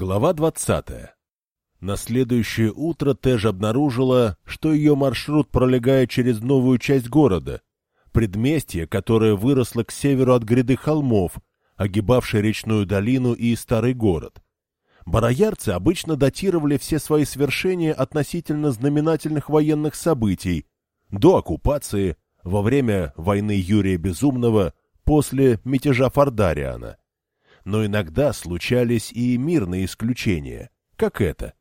Глава 20. На следующее утро Тэш обнаружила, что ее маршрут пролегает через новую часть города, предместье, которое выросло к северу от гряды холмов, огибавшей речную долину и старый город. Бароярцы обычно датировали все свои свершения относительно знаменательных военных событий, до оккупации, во время войны Юрия Безумного, после мятежа Фардариана но иногда случались и мирные исключения, как это.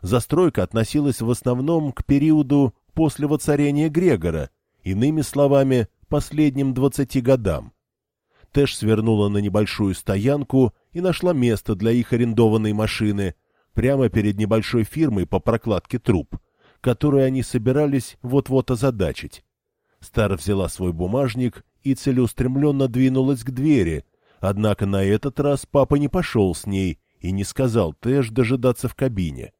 Застройка относилась в основном к периоду после воцарения Грегора, иными словами, последним двадцати годам. Тэш свернула на небольшую стоянку и нашла место для их арендованной машины прямо перед небольшой фирмой по прокладке труб, которую они собирались вот-вот озадачить. Стар взяла свой бумажник и целеустремленно двинулась к двери, Однако на этот раз папа не пошел с ней и не сказал Тэш дожидаться в кабине.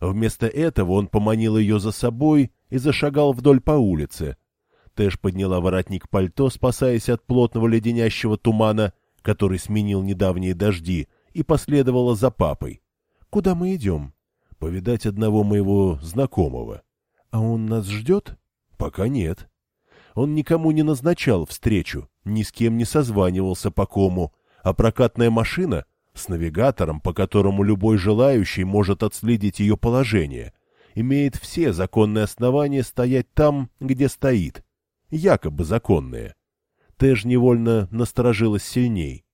Вместо этого он поманил ее за собой и зашагал вдоль по улице. Тэш подняла воротник пальто, спасаясь от плотного леденящего тумана, который сменил недавние дожди, и последовала за папой. — Куда мы идем? — Повидать одного моего знакомого. — А он нас ждет? — Пока нет. Он никому не назначал встречу, ни с кем не созванивался по кому, а прокатная машина с навигатором, по которому любой желающий может отследить ее положение, имеет все законные основания стоять там, где стоит. Якобы законные. Тэш невольно насторожилась сильней.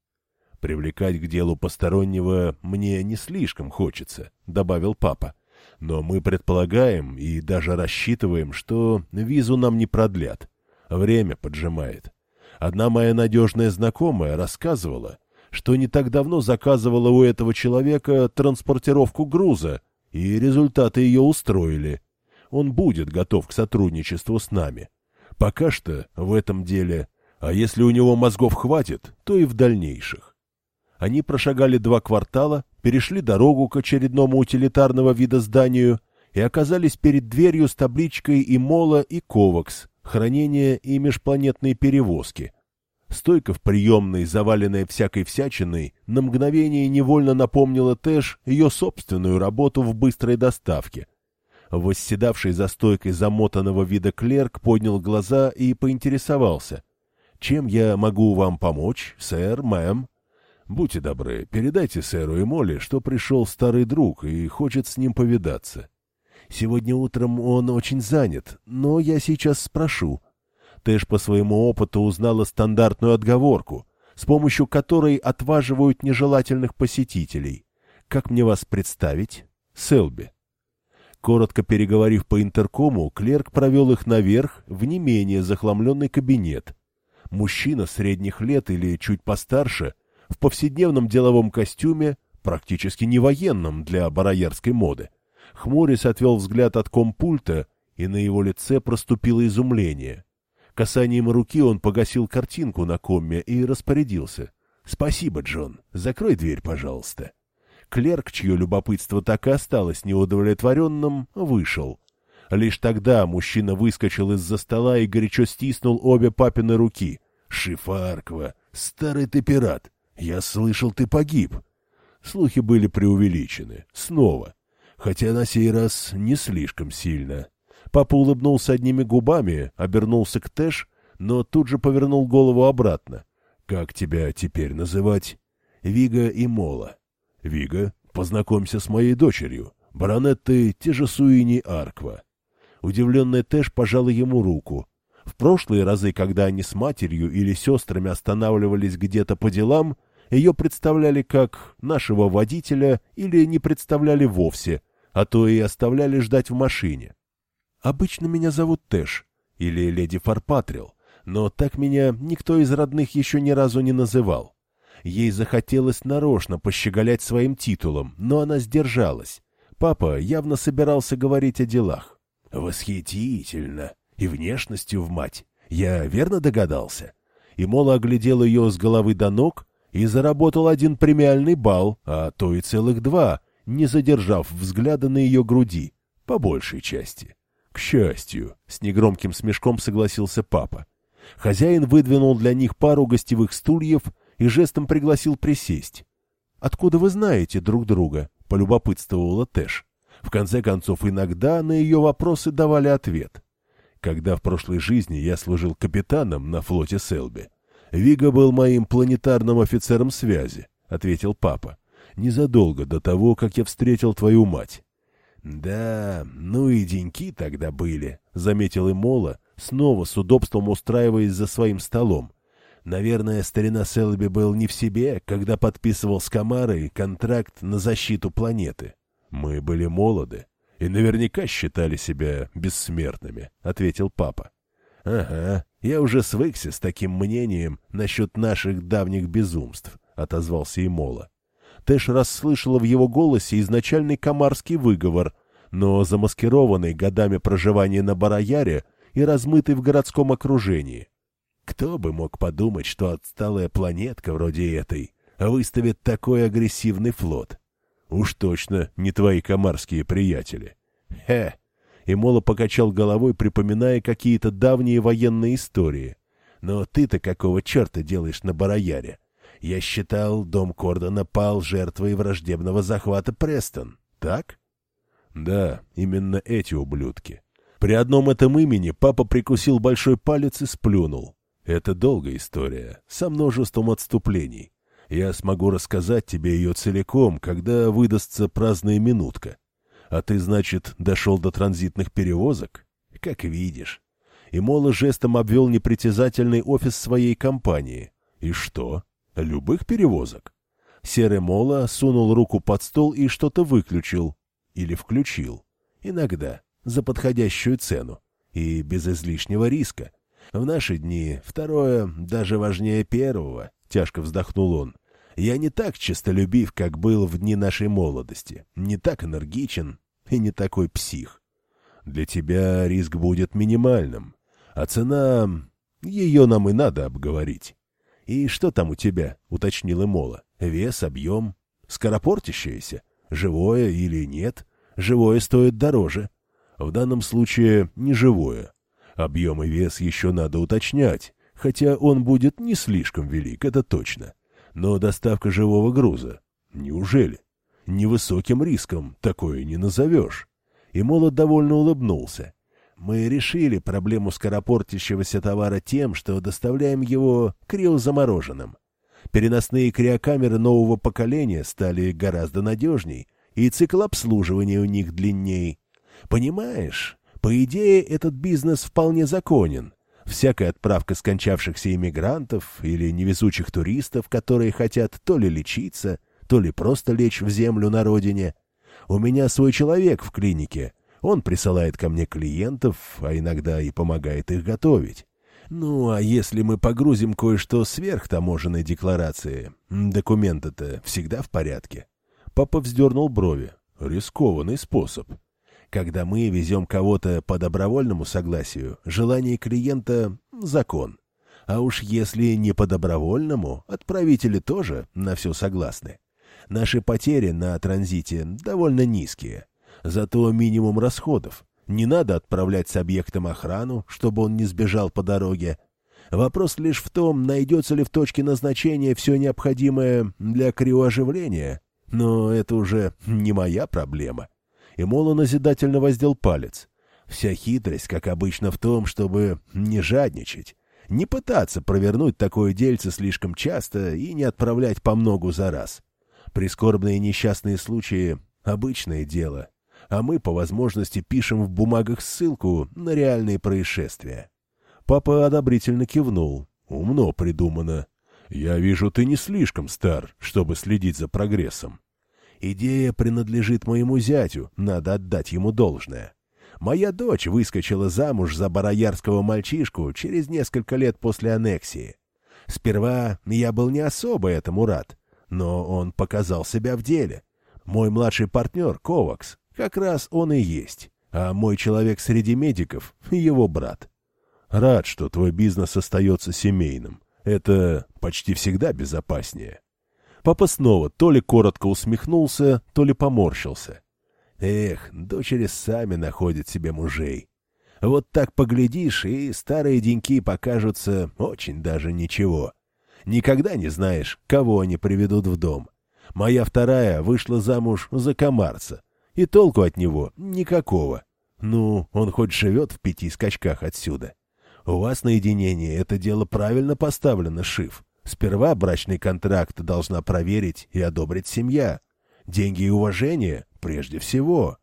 «Привлекать к делу постороннего мне не слишком хочется», — добавил папа. «Но мы предполагаем и даже рассчитываем, что визу нам не продлят. Время поджимает. Одна моя надежная знакомая рассказывала, что не так давно заказывала у этого человека транспортировку груза, и результаты ее устроили. Он будет готов к сотрудничеству с нами. Пока что в этом деле, а если у него мозгов хватит, то и в дальнейших. Они прошагали два квартала, перешли дорогу к очередному утилитарного вида зданию и оказались перед дверью с табличкой и Мола, и Ковакс, хранение и межпланетные перевозки. Стойка в приемной, заваленная всякой всячиной, на мгновение невольно напомнила Тэш ее собственную работу в быстрой доставке. Восседавший за стойкой замотанного вида клерк поднял глаза и поинтересовался. «Чем я могу вам помочь, сэр, мэм?» «Будьте добры, передайте сэру и Молли, что пришел старый друг и хочет с ним повидаться. Сегодня утром он очень занят, но я сейчас спрошу. Тэш по своему опыту узнала стандартную отговорку, с помощью которой отваживают нежелательных посетителей. Как мне вас представить? Селби. Коротко переговорив по интеркому, клерк провел их наверх в не менее захламленный кабинет. Мужчина средних лет или чуть постарше, в повседневном деловом костюме, практически не военном для бароярской моды. Хмурис отвел взгляд от компульта, и на его лице проступило изумление. Касанием руки он погасил картинку на комме и распорядился. — Спасибо, Джон. Закрой дверь, пожалуйста. Клерк, чье любопытство так и осталось неудовлетворенным, вышел. Лишь тогда мужчина выскочил из-за стола и горячо стиснул обе папины руки. — Шифарква, старый ты пират. Я слышал, ты погиб. Слухи были преувеличены. Снова хотя на сей раз не слишком сильно. Папа улыбнулся одними губами, обернулся к Тэш, но тут же повернул голову обратно. «Как тебя теперь называть?» «Вига и Мола». «Вига, познакомься с моей дочерью, баронеттой Тежесуини Арква». Удивленная Тэш пожала ему руку. В прошлые разы, когда они с матерью или сестрами останавливались где-то по делам, ее представляли как нашего водителя или не представляли вовсе — а то и оставляли ждать в машине. Обычно меня зовут Тэш или леди Фарпатрил, но так меня никто из родных еще ни разу не называл. Ей захотелось нарочно пощеголять своим титулом, но она сдержалась. Папа явно собирался говорить о делах. «Восхитительно! И внешностью в мать! Я верно догадался?» И Мола оглядел ее с головы до ног и заработал один премиальный балл, а то и целых два — не задержав взгляда на ее груди, по большей части. К счастью, с негромким смешком согласился папа. Хозяин выдвинул для них пару гостевых стульев и жестом пригласил присесть. — Откуда вы знаете друг друга? — полюбопытствовала Тэш. В конце концов, иногда на ее вопросы давали ответ. Когда в прошлой жизни я служил капитаном на флоте Селби, Вига был моим планетарным офицером связи, — ответил папа, — незадолго до того, как я встретил твою мать. — Да, ну и деньки тогда были, — заметил и Мола, снова с удобством устраиваясь за своим столом. Наверное, старина Селби был не в себе, когда подписывал с Камарой контракт на защиту планеты. Мы были молоды и наверняка считали себя бессмертными, — ответил папа. — Ага, я уже свыкся с таким мнением насчет наших давних безумств, — отозвался и Мола. Тэш расслышала в его голосе изначальный комарский выговор, но замаскированный годами проживания на Бараяре и размытый в городском окружении. Кто бы мог подумать, что отсталая планетка вроде этой выставит такой агрессивный флот? Уж точно не твои комарские приятели. Хе! И Мола покачал головой, припоминая какие-то давние военные истории. Но ты-то какого черта делаешь на Бараяре? Я считал, дом Кордона пал жертвой враждебного захвата Престон, так? Да, именно эти ублюдки. При одном этом имени папа прикусил большой палец и сплюнул. Это долгая история, со множеством отступлений. Я смогу рассказать тебе ее целиком, когда выдастся праздная минутка. А ты, значит, дошел до транзитных перевозок? Как видишь. И Мола жестом обвел непритязательный офис своей компании. И что? Любых перевозок? Серый Мола сунул руку под стол и что-то выключил. Или включил. Иногда. За подходящую цену. И без излишнего риска. В наши дни второе даже важнее первого, тяжко вздохнул он. Я не так честолюбив, как был в дни нашей молодости, не так энергичен, и не такой псих. Для тебя риск будет минимальным, а цена... Ее нам и надо обговорить. И что там у тебя, уточнила Мола. Вес, объем, скоропортящееся, живое или нет? Живое стоит дороже. В данном случае не живое. Объем и вес еще надо уточнять, хотя он будет не слишком велик, это точно. Но доставка живого груза. Неужели? Невысоким риском такое не назовешь. И Молот довольно улыбнулся. Мы решили проблему скоропортящегося товара тем, что доставляем его криозамороженным. Переносные криокамеры нового поколения стали гораздо надежней, и цикл обслуживания у них длинней. Понимаешь, по идее этот бизнес вполне законен. Всякая отправка скончавшихся иммигрантов или невезучих туристов, которые хотят то ли лечиться, то ли просто лечь в землю на родине. У меня свой человек в клинике. Он присылает ко мне клиентов, а иногда и помогает их готовить. Ну, а если мы погрузим кое-что сверх таможенной декларации, документы-то всегда в порядке. Папа вздернул брови. Рискованный способ. Когда мы везем кого-то по добровольному согласию, желание клиента — закон. А уж если не по добровольному, отправители тоже на все согласны. Наши потери на транзите довольно низкие. Зато минимум расходов. Не надо отправлять с объектом охрану, чтобы он не сбежал по дороге. Вопрос лишь в том, найдется ли в точке назначения все необходимое для криооживления. Но это уже не моя проблема. И Мола назидательно воздел палец. Вся хитрость, как обычно, в том, чтобы не жадничать, не пытаться провернуть такое дельце слишком часто и не отправлять по многу за раз. Прискорбные несчастные случаи — обычное дело, а мы по возможности пишем в бумагах ссылку на реальные происшествия. Папа одобрительно кивнул. Умно придумано. Я вижу, ты не слишком стар, чтобы следить за прогрессом. Идея принадлежит моему зятю, надо отдать ему должное. Моя дочь выскочила замуж за бароярского мальчишку через несколько лет после аннексии. Сперва я был не особо этому рад, но он показал себя в деле. Мой младший партнер, Ковакс, как раз он и есть. А мой человек среди медиков — его брат. Рад, что твой бизнес остается семейным. Это почти всегда безопаснее. Папа снова то ли коротко усмехнулся, то ли поморщился. Эх, дочери сами находят себе мужей. Вот так поглядишь, и старые деньки покажутся очень даже ничего. Никогда не знаешь, кого они приведут в дом. Моя вторая вышла замуж за комарца. И толку от него никакого. Ну, он хоть живет в пяти скачках отсюда. У вас на единение это дело правильно поставлено, Шиф. Сперва брачный контракт должна проверить и одобрить семья. Деньги и уважение прежде всего.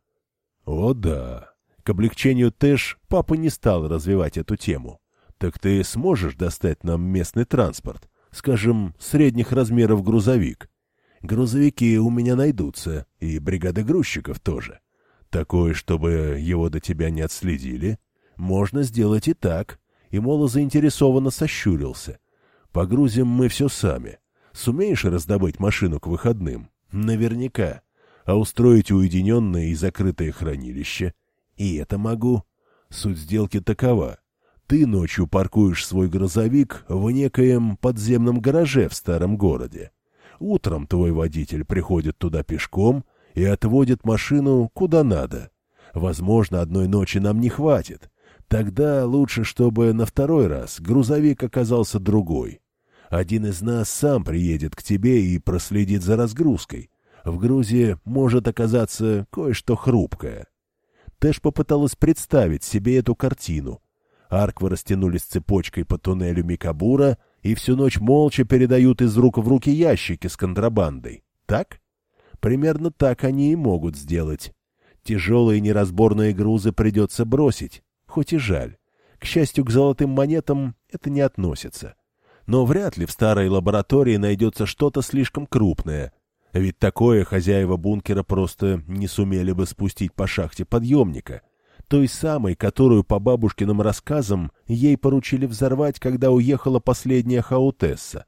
О да. К облегчению Тэш папа не стал развивать эту тему. Так ты сможешь достать нам местный транспорт? Скажем, средних размеров грузовик. Грузовики у меня найдутся, и бригады грузчиков тоже. Такое, чтобы его до тебя не отследили. Можно сделать и так. И Мола заинтересованно сощурился. Погрузим мы все сами. Сумеешь раздобыть машину к выходным? Наверняка. А устроить уединенное и закрытое хранилище? И это могу. Суть сделки такова. Ты ночью паркуешь свой грузовик в некоем подземном гараже в старом городе. Утром твой водитель приходит туда пешком и отводит машину куда надо. Возможно, одной ночи нам не хватит. Тогда лучше, чтобы на второй раз грузовик оказался другой. Один из нас сам приедет к тебе и проследит за разгрузкой. В грузе может оказаться кое-что хрупкое. Тэш попыталась представить себе эту картину. Арквы растянулись цепочкой по туннелю Микабура и всю ночь молча передают из рук в руки ящики с контрабандой. Так? Примерно так они и могут сделать. Тяжелые неразборные грузы придется бросить, хоть и жаль. К счастью, к золотым монетам это не относится. Но вряд ли в старой лаборатории найдется что-то слишком крупное, ведь такое хозяева бункера просто не сумели бы спустить по шахте подъемника, той самой, которую, по бабушкиным рассказам, ей поручили взорвать, когда уехала последняя хаутесса.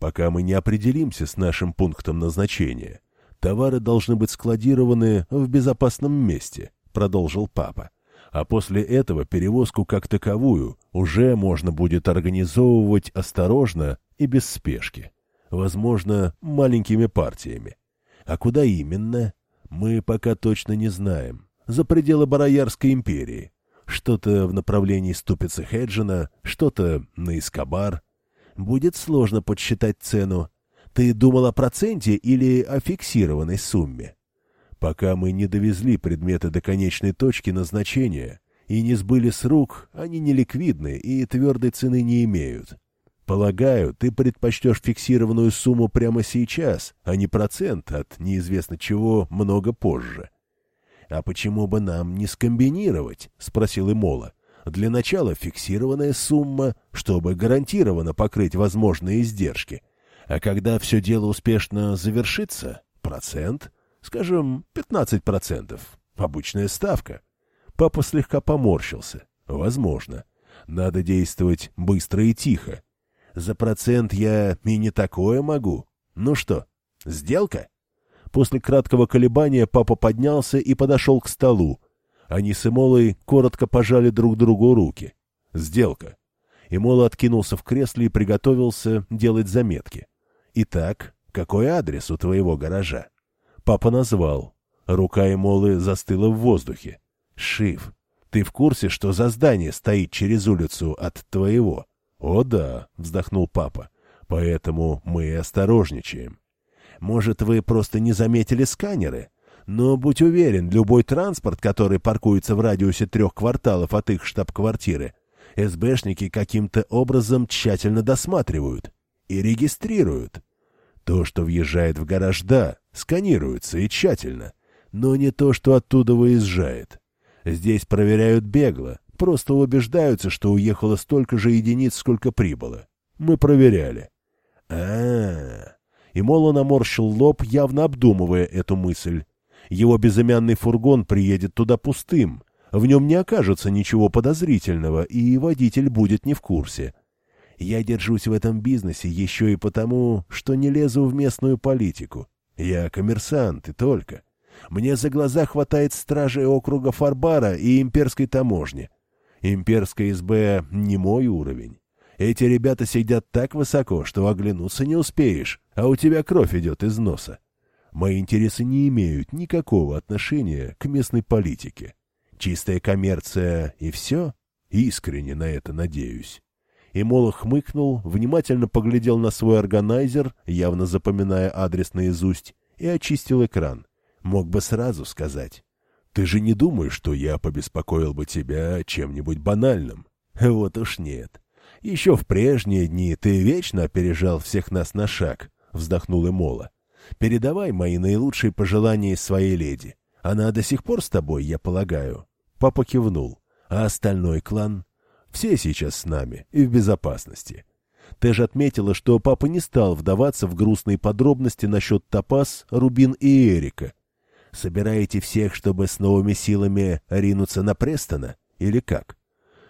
Пока мы не определимся с нашим пунктом назначения, товары должны быть складированы в безопасном месте, продолжил папа. А после этого перевозку как таковую уже можно будет организовывать осторожно и без спешки возможно, маленькими партиями. А куда именно, мы пока точно не знаем. За пределы Бароярской империи. Что-то в направлении ступицы Хеджина, что-то на Искабар. Будет сложно подсчитать цену. Ты думал о проценте или о фиксированной сумме? Пока мы не довезли предметы до конечной точки назначения и не сбыли с рук, они не ликвидны и твердой цены не имеют. Полагаю, ты предпочтешь фиксированную сумму прямо сейчас, а не процент от неизвестно чего много позже. — А почему бы нам не скомбинировать? — спросил Имола. — Для начала фиксированная сумма, чтобы гарантированно покрыть возможные издержки. А когда все дело успешно завершится, процент, скажем, 15%, обычная ставка. Папа слегка поморщился. Возможно. Надо действовать быстро и тихо. За процент я и не такое могу. Ну что, сделка? После краткого колебания папа поднялся и подошел к столу. Они с Эмолой коротко пожали друг другу руки. Сделка. Эмола откинулся в кресле и приготовился делать заметки. «Итак, какой адрес у твоего гаража?» Папа назвал. Рука Эмолы застыла в воздухе. «Шиф, ты в курсе, что за здание стоит через улицу от твоего?» «О да», — вздохнул папа, — «поэтому мы осторожничаем. Может, вы просто не заметили сканеры? Но будь уверен, любой транспорт, который паркуется в радиусе трех кварталов от их штаб-квартиры, СБшники каким-то образом тщательно досматривают и регистрируют. То, что въезжает в гараж, да, сканируется и тщательно, но не то, что оттуда выезжает. Здесь проверяют бегло, Просто убеждаются, что уехало столько же единиц, сколько прибыло. Мы проверяли. а а, -а. И Моло наморщил лоб, явно обдумывая эту мысль. Его безымянный фургон приедет туда пустым. В нем не окажется ничего подозрительного, и водитель будет не в курсе. Я держусь в этом бизнесе еще и потому, что не лезу в местную политику. Я коммерсант и только. Мне за глаза хватает стражей округа Фарбара и имперской таможни. Имперская СБ не мой уровень. Эти ребята сидят так высоко, что оглянуться не успеешь, а у тебя кровь идет из носа. Мои интересы не имеют никакого отношения к местной политике. Чистая коммерция и все? Искренне на это надеюсь. И Мола хмыкнул, внимательно поглядел на свой органайзер, явно запоминая адрес наизусть, и очистил экран. Мог бы сразу сказать. «Ты же не думаешь, что я побеспокоил бы тебя чем-нибудь банальным?» «Вот уж нет. Еще в прежние дни ты вечно опережал всех нас на шаг», — вздохнул Эмола. «Передавай мои наилучшие пожелания своей леди. Она до сих пор с тобой, я полагаю?» Папа кивнул. «А остальной клан?» «Все сейчас с нами и в безопасности». Тэж отметила, что папа не стал вдаваться в грустные подробности насчет Топаз, Рубин и Эрика. «Собираете всех, чтобы с новыми силами ринуться на Престона? Или как?»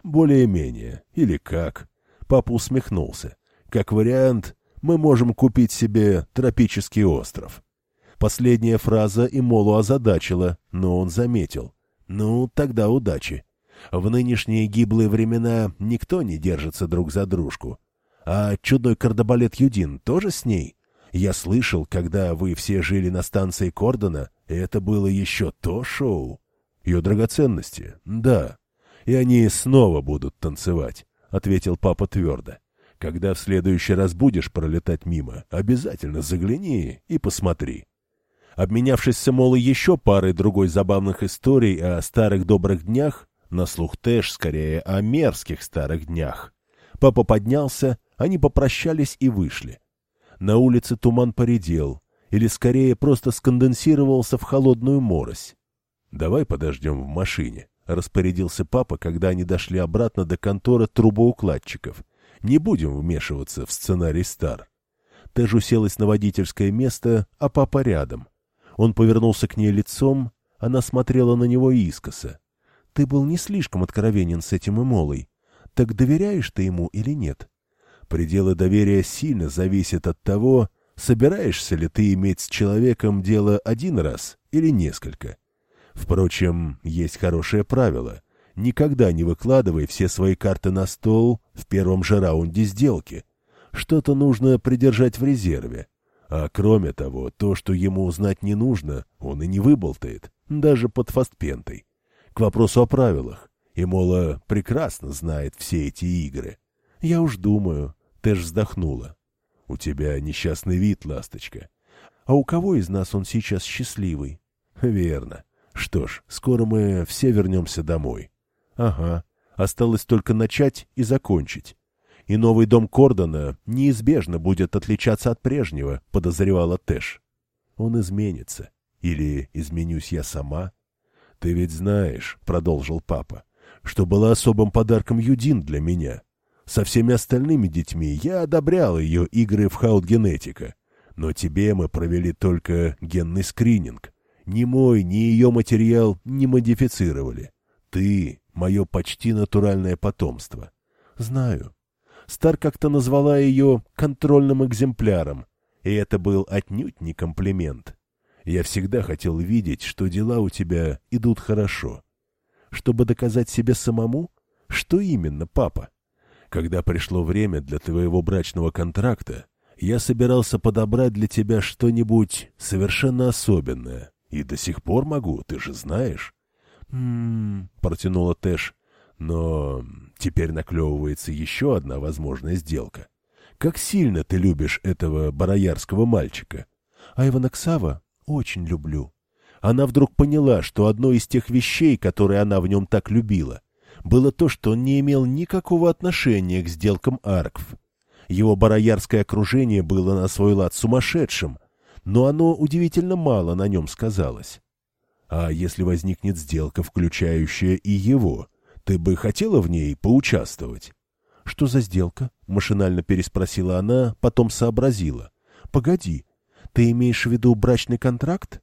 «Более-менее. Или как?» Папа усмехнулся. «Как вариант, мы можем купить себе тропический остров». Последняя фраза и Молу озадачила, но он заметил. «Ну, тогда удачи. В нынешние гиблые времена никто не держится друг за дружку. А чудной кардобалет Юдин тоже с ней? Я слышал, когда вы все жили на станции Кордона, это было еще то шоу. Ее драгоценности? Да. И они снова будут танцевать», — ответил папа твердо. «Когда в следующий раз будешь пролетать мимо, обязательно загляни и посмотри». Обменявшись с Эмолой еще парой другой забавных историй о старых добрых днях, на слух Тэш скорее о мерзких старых днях, папа поднялся, они попрощались и вышли. На улице туман поредел, или скорее просто сконденсировался в холодную морось. «Давай подождем в машине», — распорядился папа, когда они дошли обратно до конторы трубоукладчиков. «Не будем вмешиваться в сценарий Стар». Тэш уселась на водительское место, а папа рядом — он повернулся к ней лицом, она смотрела на него искоса. «Ты был не слишком откровенен с этим Эмолой. Так доверяешь ты ему или нет?» Пределы доверия сильно зависят от того, собираешься ли ты иметь с человеком дело один раз или несколько. Впрочем, есть хорошее правило. Никогда не выкладывай все свои карты на стол в первом же раунде сделки. Что-то нужно придержать в резерве. А кроме того, то, что ему узнать не нужно, он и не выболтает, даже под фастпентой. К вопросу о правилах. И, мола, прекрасно знает все эти игры. Я уж думаю, Тэш вздохнула. У тебя несчастный вид, ласточка. А у кого из нас он сейчас счастливый? Верно. Что ж, скоро мы все вернемся домой. Ага. Осталось только начать и закончить и новый дом Кордона неизбежно будет отличаться от прежнего, подозревала Тэш. Он изменится. Или изменюсь я сама? Ты ведь знаешь, — продолжил папа, — что была особым подарком Юдин для меня. Со всеми остальными детьми я одобрял ее игры в хаут-генетика. Но тебе мы провели только генный скрининг. Ни мой, ни ее материал не модифицировали. Ты — мое почти натуральное потомство. Знаю. Стар как-то назвала ее контрольным экземпляром, и это был отнюдь не комплимент. Я всегда хотел видеть, что дела у тебя идут хорошо. Чтобы доказать себе самому? Что именно, папа? Когда пришло время для твоего брачного контракта, я собирался подобрать для тебя что-нибудь совершенно особенное. И до сих пор могу, ты же знаешь. «М-м-м», протянула Тэш. Но теперь наклевывается еще одна возможная сделка. Как сильно ты любишь этого бароярского мальчика? Айвана Ксава очень люблю. Она вдруг поняла, что одно из тех вещей, которые она в нем так любила, было то, что он не имел никакого отношения к сделкам Аркв. Его бароярское окружение было на свой лад сумасшедшим, но оно удивительно мало на нем сказалось. А если возникнет сделка, включающая и его — ты бы хотела в ней поучаствовать? — Что за сделка? — машинально переспросила она, потом сообразила. — Погоди, ты имеешь в виду брачный контракт?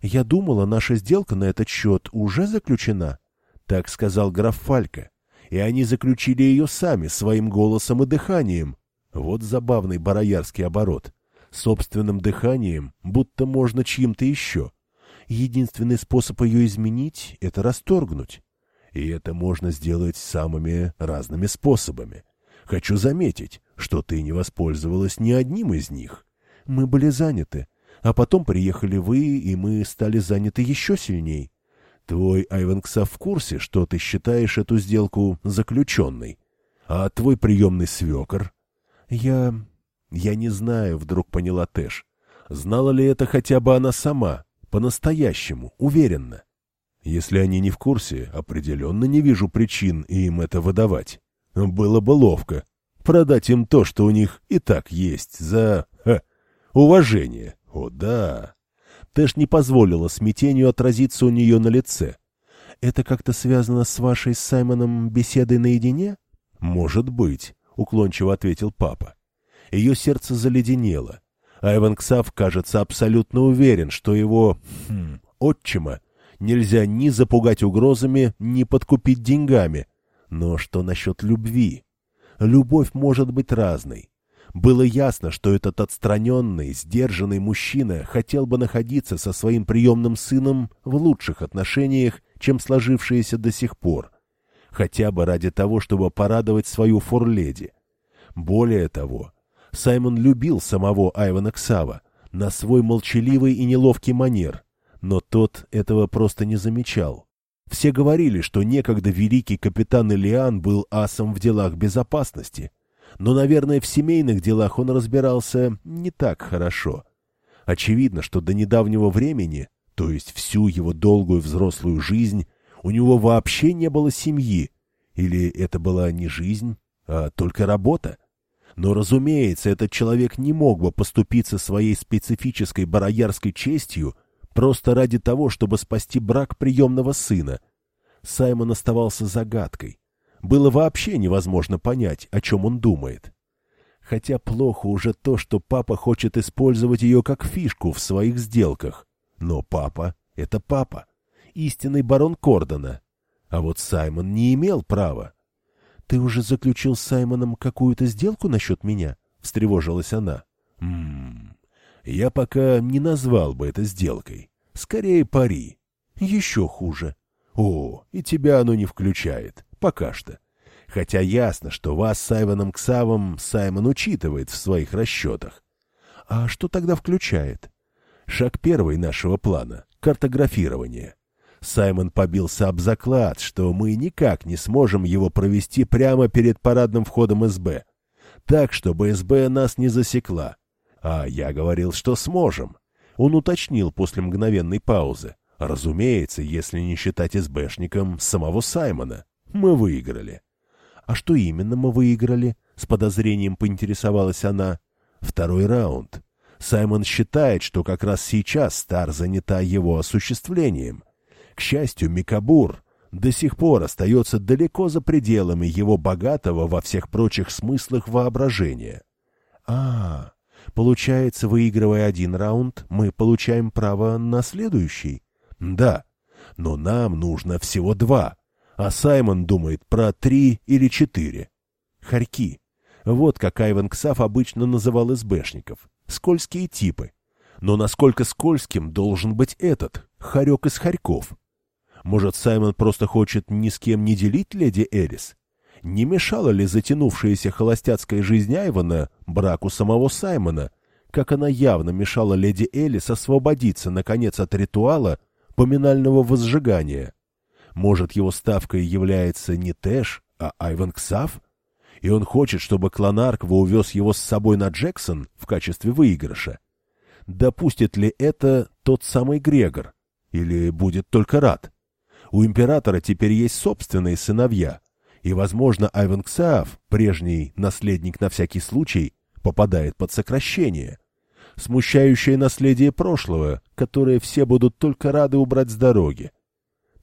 Я думала, наша сделка на этот счет уже заключена. Так сказал граф Фалька. И они заключили ее сами, своим голосом и дыханием. Вот забавный бароярский оборот. Собственным дыханием, будто можно чьим-то еще. Единственный способ ее изменить — это расторгнуть. И это можно сделать самыми разными способами. Хочу заметить, что ты не воспользовалась ни одним из них. Мы были заняты, а потом приехали вы, и мы стали заняты еще сильней. Твой Айвенкса в курсе, что ты считаешь эту сделку заключенной. А твой приемный свекор? Я... я не знаю, вдруг поняла Тэш. Знала ли это хотя бы она сама? По-настоящему, уверенно. Если они не в курсе, определенно не вижу причин им это выдавать. Было бы ловко. Продать им то, что у них и так есть, за... Ха, уважение. О, да. Тэш не позволила смятению отразиться у нее на лице. «Это как-то связано с вашей с Саймоном беседой наедине?» «Может быть», — уклончиво ответил папа. Ее сердце заледенело. Айван Ксав, кажется, абсолютно уверен, что его... Хм, отчима нельзя ни запугать угрозами, ни подкупить деньгами. Но что насчет любви? Любовь может быть разной. Было ясно, что этот отстраненный, сдержанный мужчина хотел бы находиться со своим приемным сыном в лучших отношениях, чем сложившиеся до сих пор, хотя бы ради того, чтобы порадовать свою форледи. Более того, Саймон любил самого Айвана Ксава на свой молчаливый и неловкий манер, но тот этого просто не замечал. Все говорили, что некогда великий капитан Илиан был асом в делах безопасности, но, наверное, в семейных делах он разбирался не так хорошо. Очевидно, что до недавнего времени, то есть всю его долгую взрослую жизнь, у него вообще не было семьи, или это была не жизнь, а только работа. Но, разумеется, этот человек не мог бы поступиться своей специфической бароярской честью просто ради того, чтобы спасти брак приемного сына. Саймон оставался загадкой было вообще невозможно понять, о чем он думает. Хотя плохо уже то, что папа хочет использовать ее как фишку в своих сделках. Но папа — это папа, истинный барон Кордона. А вот Саймон не имел права. — Ты уже заключил с Саймоном какую-то сделку насчет меня? — встревожилась она. — Ммм, я пока не назвал бы это сделкой. Скорее пари. Еще хуже. О, и тебя оно не включает. Пока что. Хотя ясно, что вас с Айваном Ксавом Саймон учитывает в своих расчетах. А что тогда включает? Шаг первый нашего плана — картографирование. Саймон побился об заклад, что мы никак не сможем его провести прямо перед парадным входом СБ. Так, чтобы СБ нас не засекла. А я говорил, что сможем. Он уточнил после мгновенной паузы. Разумеется, если не считать СБшником самого Саймона. Мы выиграли. А что именно мы выиграли? С подозрением поинтересовалась она. Второй раунд. Саймон считает, что как раз сейчас Стар занята его осуществлением. К счастью, Микабур до сих пор остается далеко за пределами его богатого во всех прочих смыслах воображения. А, получается, выигрывая один раунд, мы получаем право на следующий? Да, но нам нужно всего два а Саймон думает про три или четыре. Хорьки. Вот как Айвен Ксав обычно называл СБшников. Скользкие типы. Но насколько скользким должен быть этот, хорек из хорьков? Может, Саймон просто хочет ни с кем не делить леди Эрис? Не мешала ли затянувшаяся холостяцкая жизнь Айвана браку самого Саймона, как она явно мешала леди Элис освободиться, наконец, от ритуала поминального возжигания? Может, его ставкой является не Тэш, а Айван Ксав? И он хочет, чтобы Клонарква увез его с собой на Джексон в качестве выигрыша? Допустит ли это тот самый Грегор? Или будет только рад? У императора теперь есть собственные сыновья, и, возможно, Айван Ксаав, прежний наследник на всякий случай, попадает под сокращение. Смущающее наследие прошлого, которое все будут только рады убрать с дороги.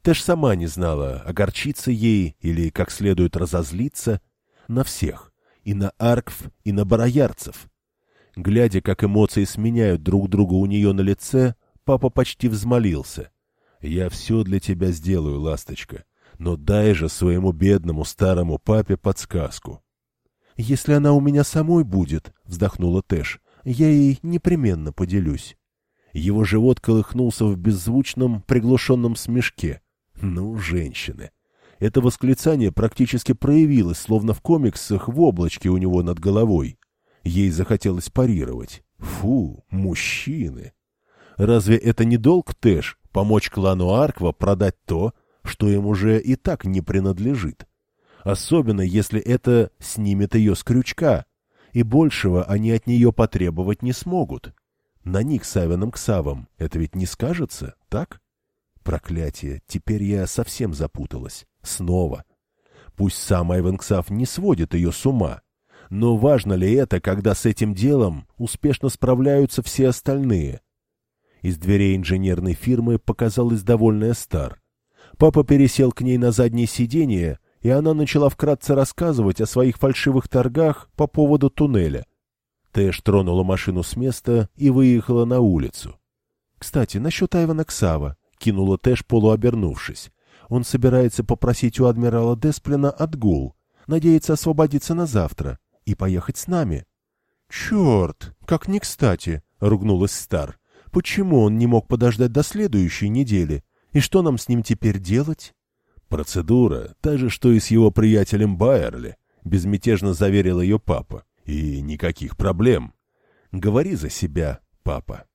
Тэш сама не знала, огорчиться ей или как следует разозлиться на всех, и на аркв, и на бароярцев. Глядя, как эмоции сменяют друг друга у нее на лице, папа почти взмолился. «Я все для тебя сделаю, ласточка, но дай же своему бедному старому папе подсказку». «Если она у меня самой будет», — вздохнула Тэш, — «я ей непременно поделюсь». Его живот колыхнулся в беззвучном, приглушенном смешке. Ну, женщины. Это восклицание практически проявилось, словно в комиксах в облачке у него над головой. Ей захотелось парировать. Фу, мужчины. Разве это не долг Тэш помочь клану Арква продать то, что им уже и так не принадлежит? особенно если это снимет ее с крючка, и большего они от нее потребовать не смогут. На них с Авином Ксавом это ведь не скажется, так? Проклятие, теперь я совсем запуталась. Снова. Пусть сам Айвен Ксав не сводит ее с ума, но важно ли это, когда с этим делом успешно справляются все остальные? Из дверей инженерной фирмы показалась довольная Стар. Папа пересел к ней на заднее сиденье, и она начала вкратце рассказывать о своих фальшивых торгах по поводу туннеля. Тэш тронула машину с места и выехала на улицу. «Кстати, насчет Айвана Ксава», — кинула Тэш, полуобернувшись. «Он собирается попросить у адмирала Десплина отгул, надеется освободиться на завтра и поехать с нами». «Черт, как не кстати!» — ругнулась Стар. «Почему он не мог подождать до следующей недели? И что нам с ним теперь делать?» «Процедура та же, что и с его приятелем Байерли», — безмятежно заверил ее папа. «И никаких проблем. Говори за себя, папа».